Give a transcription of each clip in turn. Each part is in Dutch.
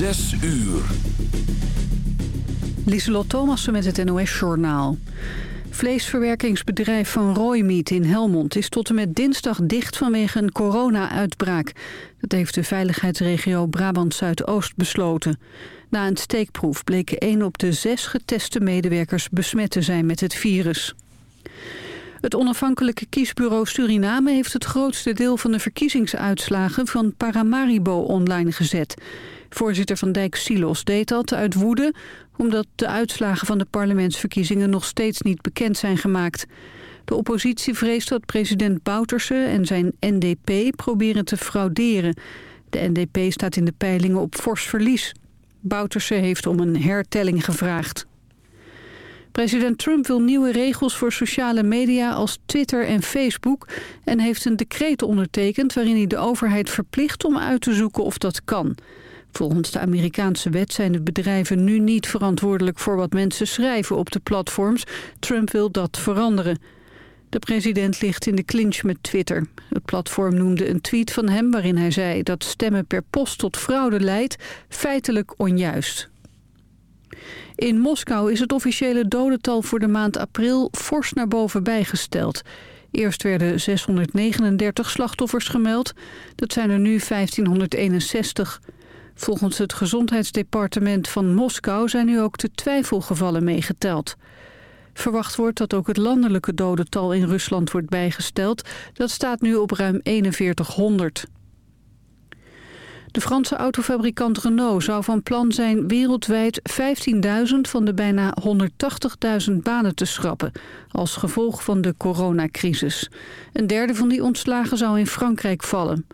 Zes uur. Lieselot Thomassen met het NOS-journaal. Vleesverwerkingsbedrijf van Rooimeat in Helmond is tot en met dinsdag dicht vanwege een corona-uitbraak. Dat heeft de veiligheidsregio Brabant-Zuidoost besloten. Na een steekproef bleken één op de zes geteste medewerkers besmet te zijn met het virus. Het onafhankelijke kiesbureau Suriname heeft het grootste deel van de verkiezingsuitslagen van Paramaribo online gezet. Voorzitter van Dijk Silos deed dat uit woede... omdat de uitslagen van de parlementsverkiezingen nog steeds niet bekend zijn gemaakt. De oppositie vreest dat president Bouterse en zijn NDP proberen te frauderen. De NDP staat in de peilingen op fors verlies. Bouterse heeft om een hertelling gevraagd. President Trump wil nieuwe regels voor sociale media als Twitter en Facebook... en heeft een decreet ondertekend waarin hij de overheid verplicht om uit te zoeken of dat kan... Volgens de Amerikaanse wet zijn de bedrijven nu niet verantwoordelijk voor wat mensen schrijven op de platforms. Trump wil dat veranderen. De president ligt in de clinch met Twitter. Het platform noemde een tweet van hem waarin hij zei dat stemmen per post tot fraude leidt feitelijk onjuist. In Moskou is het officiële dodental voor de maand april fors naar boven bijgesteld. Eerst werden 639 slachtoffers gemeld. Dat zijn er nu 1561. Volgens het gezondheidsdepartement van Moskou zijn nu ook de twijfelgevallen meegeteld. Verwacht wordt dat ook het landelijke dodental in Rusland wordt bijgesteld. Dat staat nu op ruim 4100. De Franse autofabrikant Renault zou van plan zijn wereldwijd 15.000 van de bijna 180.000 banen te schrappen, als gevolg van de coronacrisis. Een derde van die ontslagen zou in Frankrijk vallen.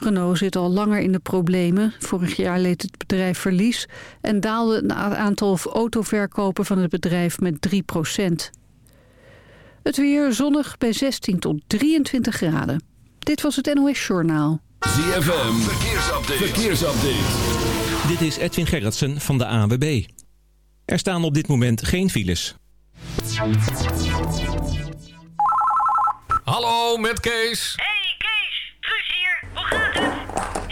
Renault zit al langer in de problemen. Vorig jaar leed het bedrijf verlies en daalde het aantal autoverkopen van het bedrijf met 3% Het weer zonnig bij 16 tot 23 graden. Dit was het NOS Journaal. ZFM, verkeersupdate. verkeersupdate. Dit is Edwin Gerritsen van de ANWB. Er staan op dit moment geen files. Hallo, met Kees.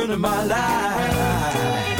turn of my life.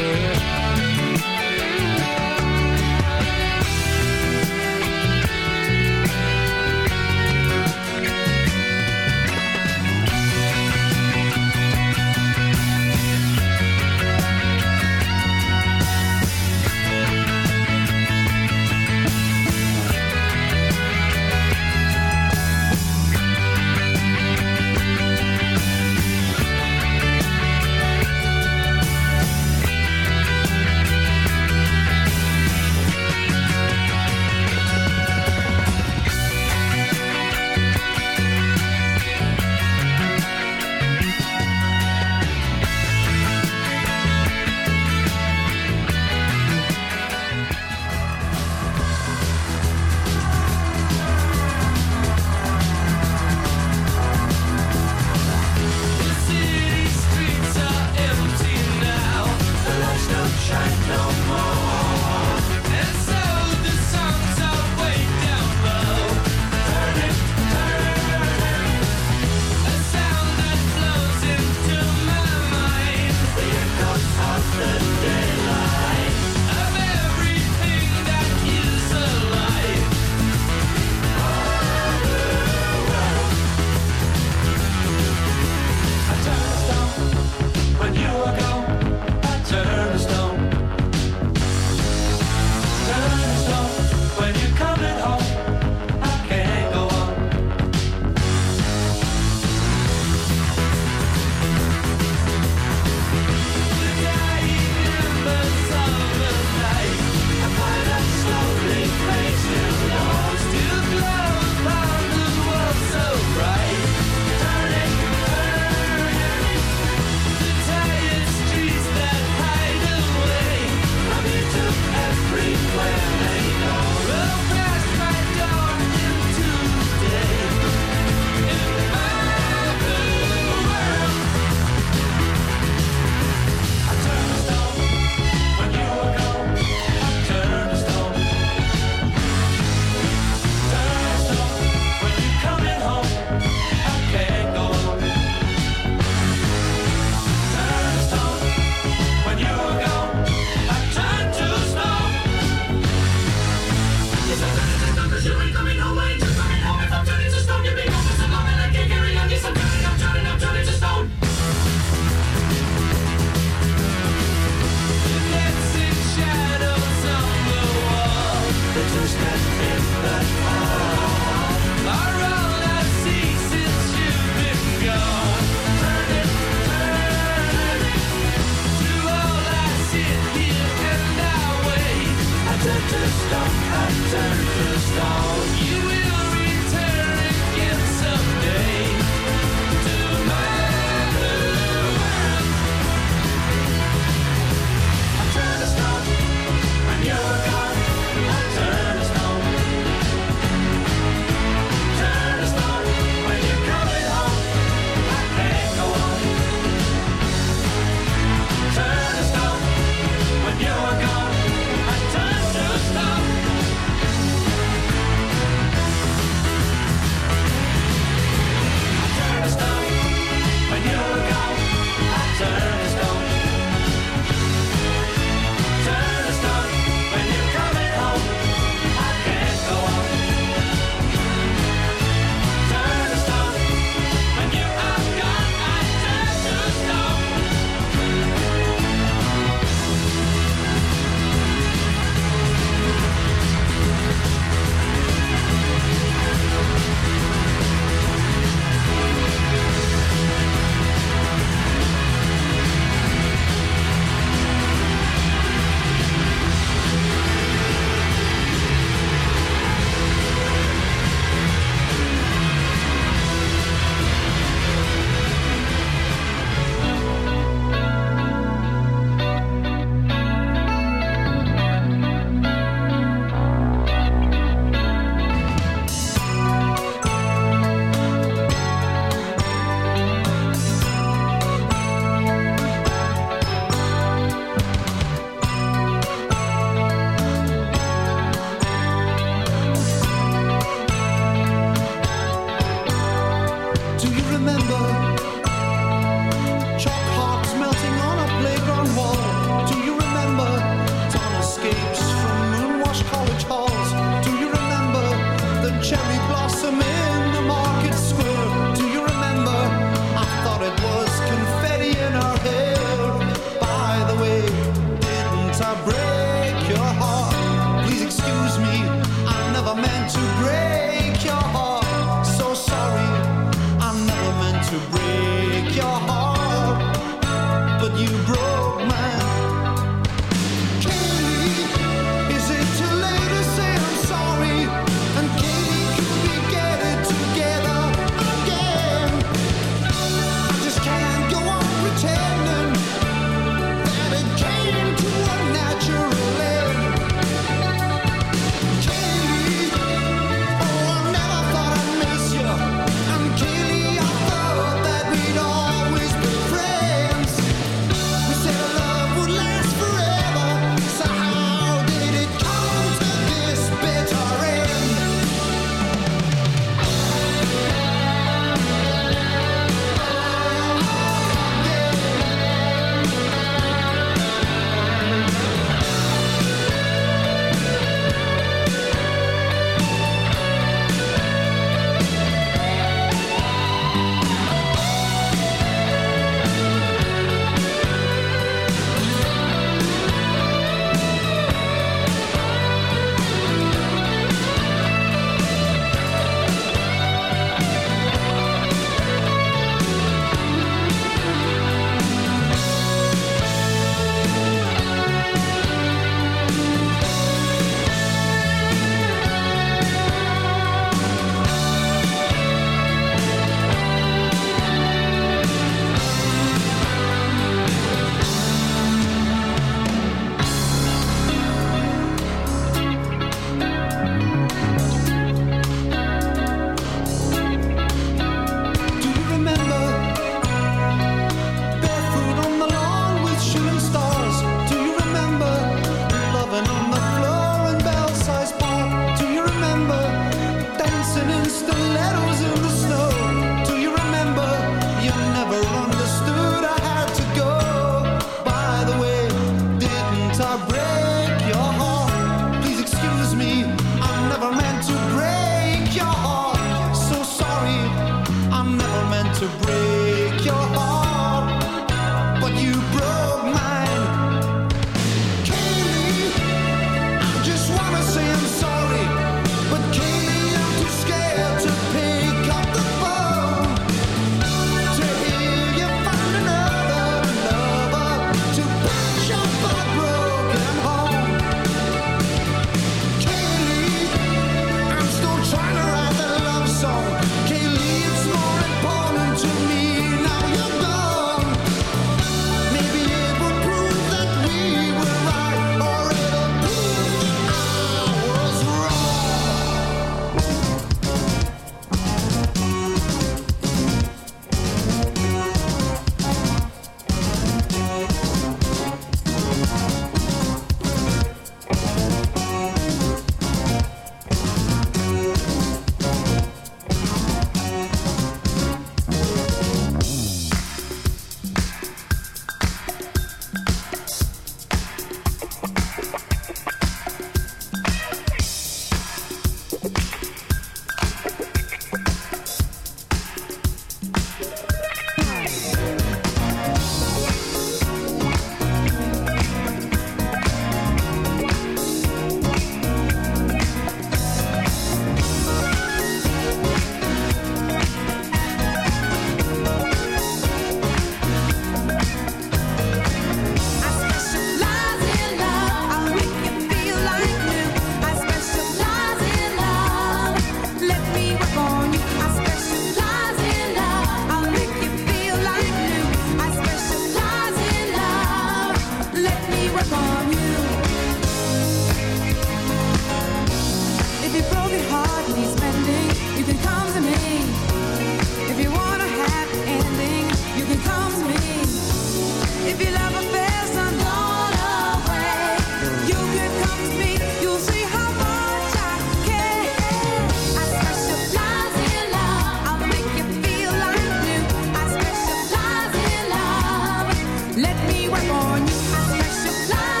Let me work on you. I specialize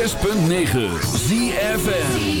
106.9 ZFN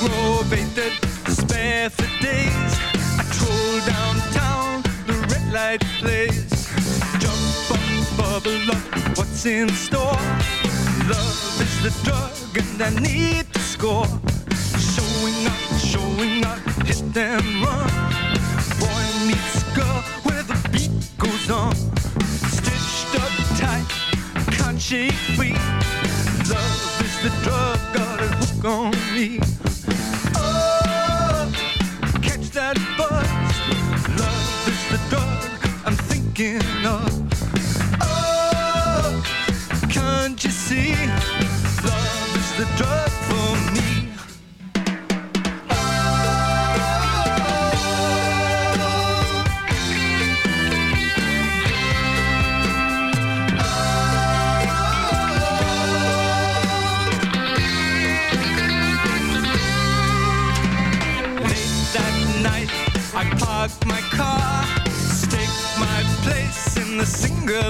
probated spare for days. I troll downtown, the red light plays. Jump up, bubble up, what's in store? Love is the drug and I need to score. Showing up, showing up, hit them run. Boy meets girl where the beat goes on. Stitched up tight, can't shake free. Love is the drug, got a hook on me.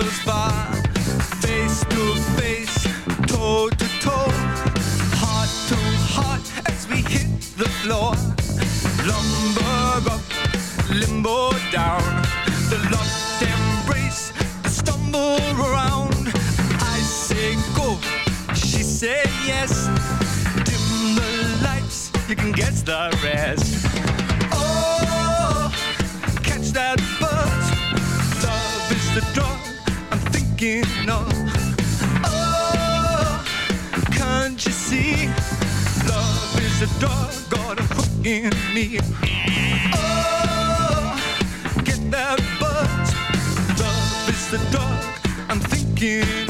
goes by doggone hook in me. Oh, get that buzz. Love is the dog I'm thinking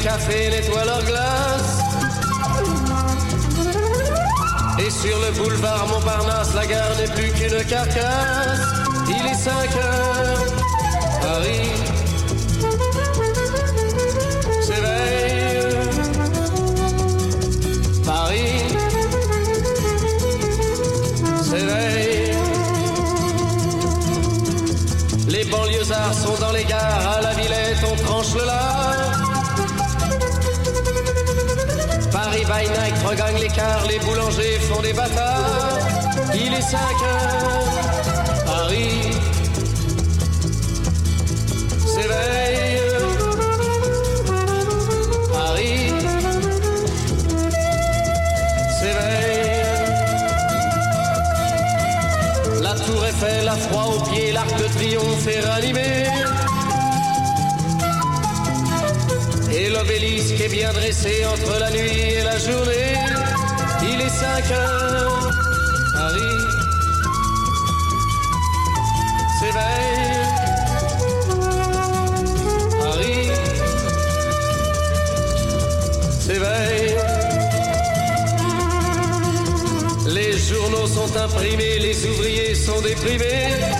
café nettoie leur glace. Et sur le boulevard Montparnasse, la gare n'est plus qu'une carcasse. Il est 5 heures, Paris s'éveille. Paris s'éveille. Les banlieusards sont dans les gares by regagne l'écart, les boulangers font des bâtards. Il est 5 heures, Paris s'éveille. Paris s'éveille. La tour Eiffel a froid aux pieds, l'arc de triomphe est ranimé. Est bien dressé entre la nuit et la journée. Il est 5 heures, Paris s'éveille. Paris s'éveille. Les journaux sont imprimés, les ouvriers sont déprimés.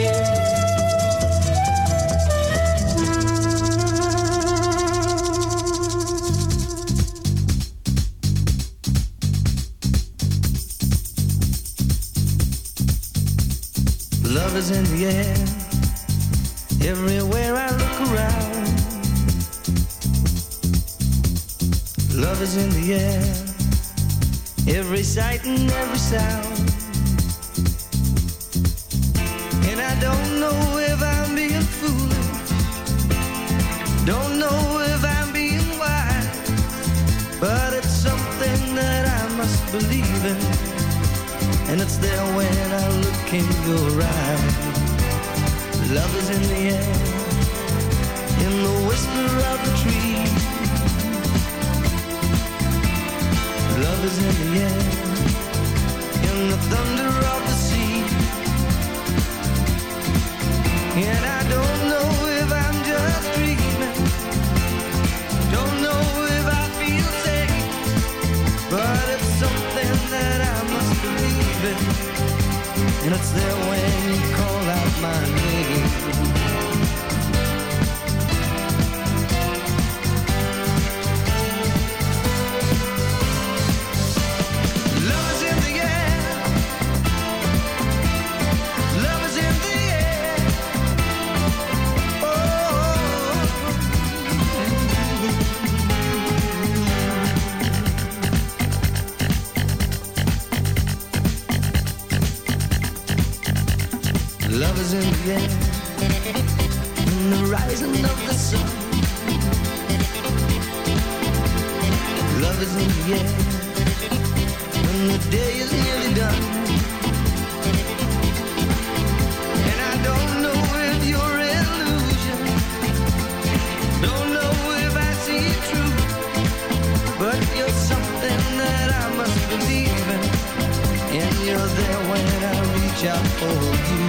Out for you.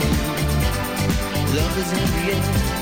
Love is in the air.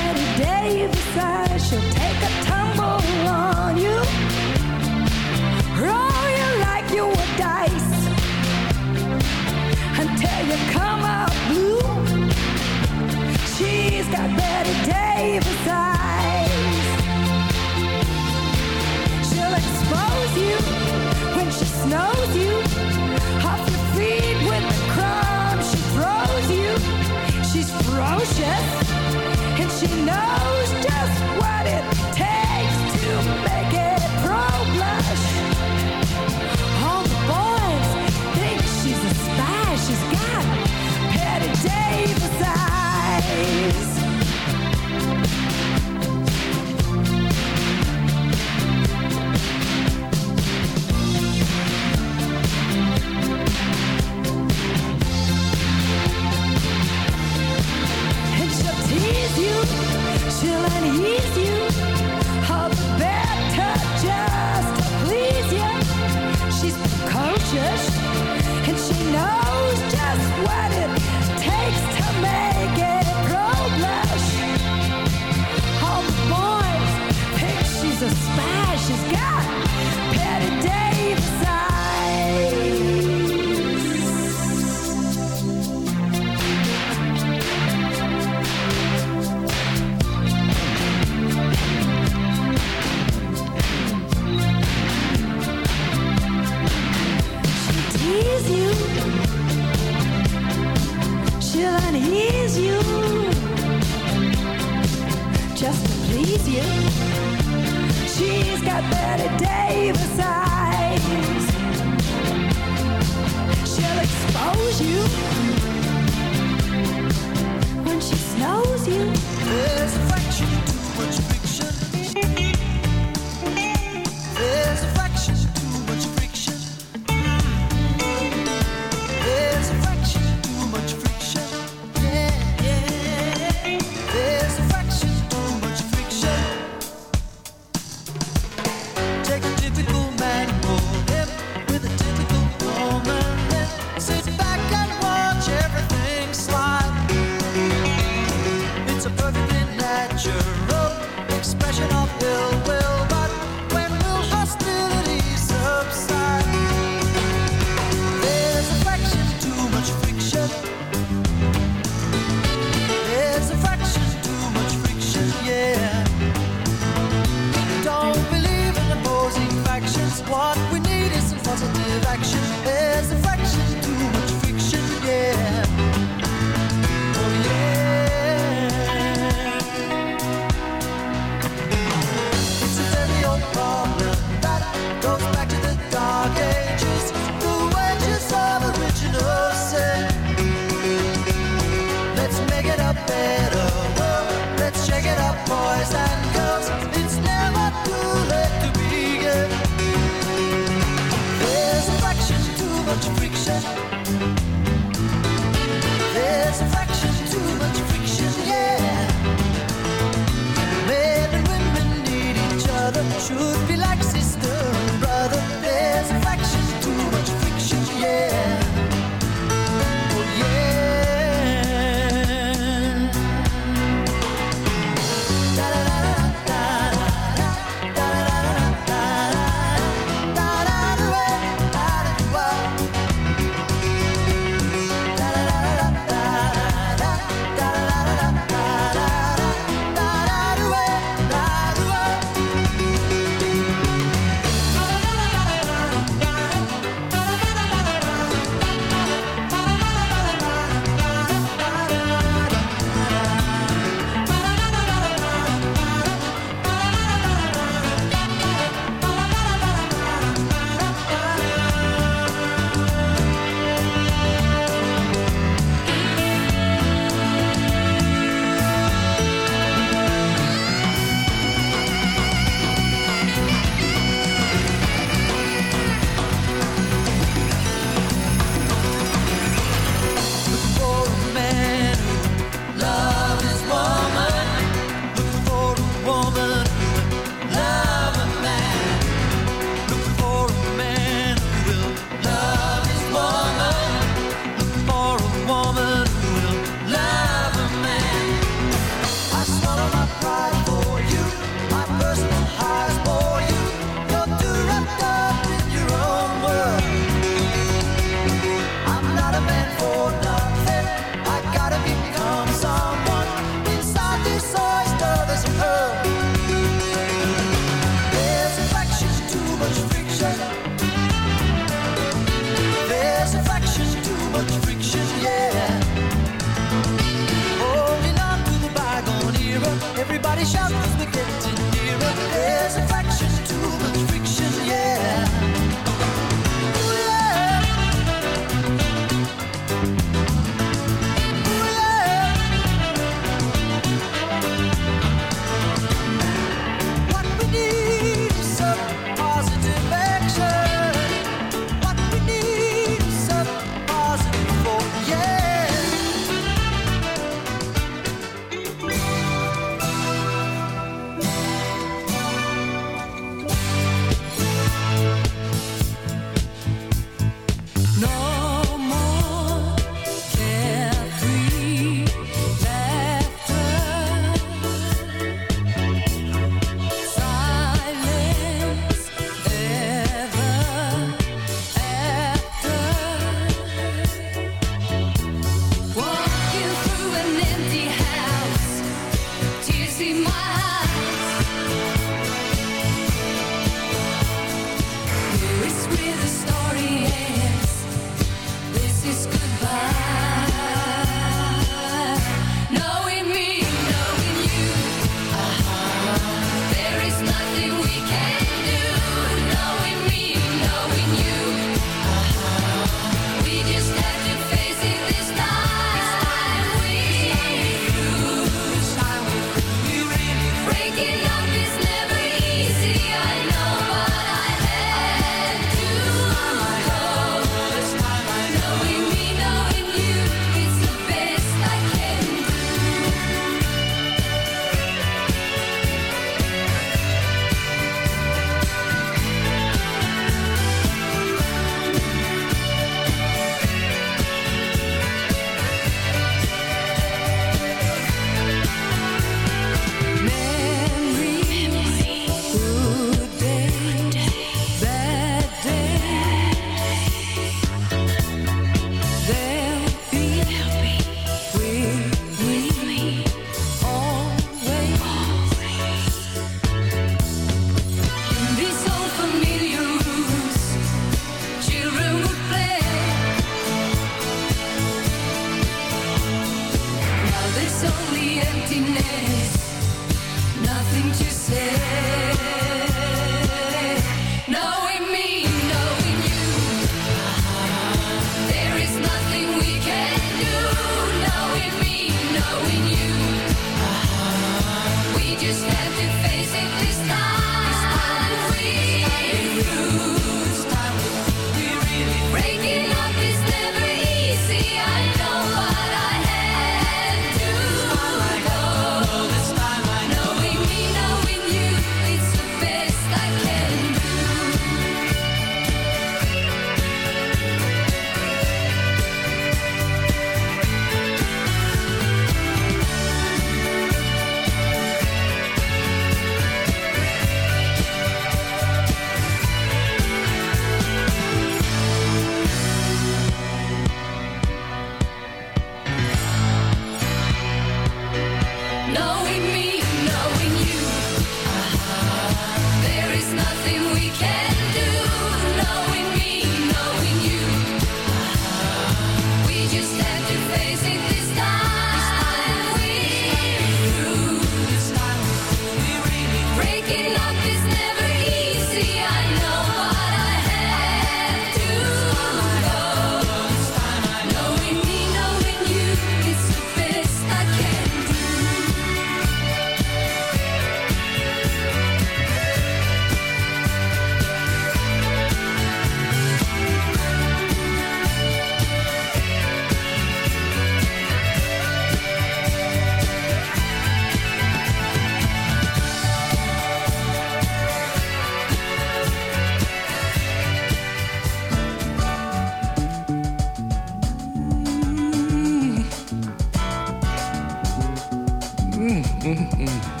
嗯嗯